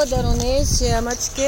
Rua da Aronência, é Matisque.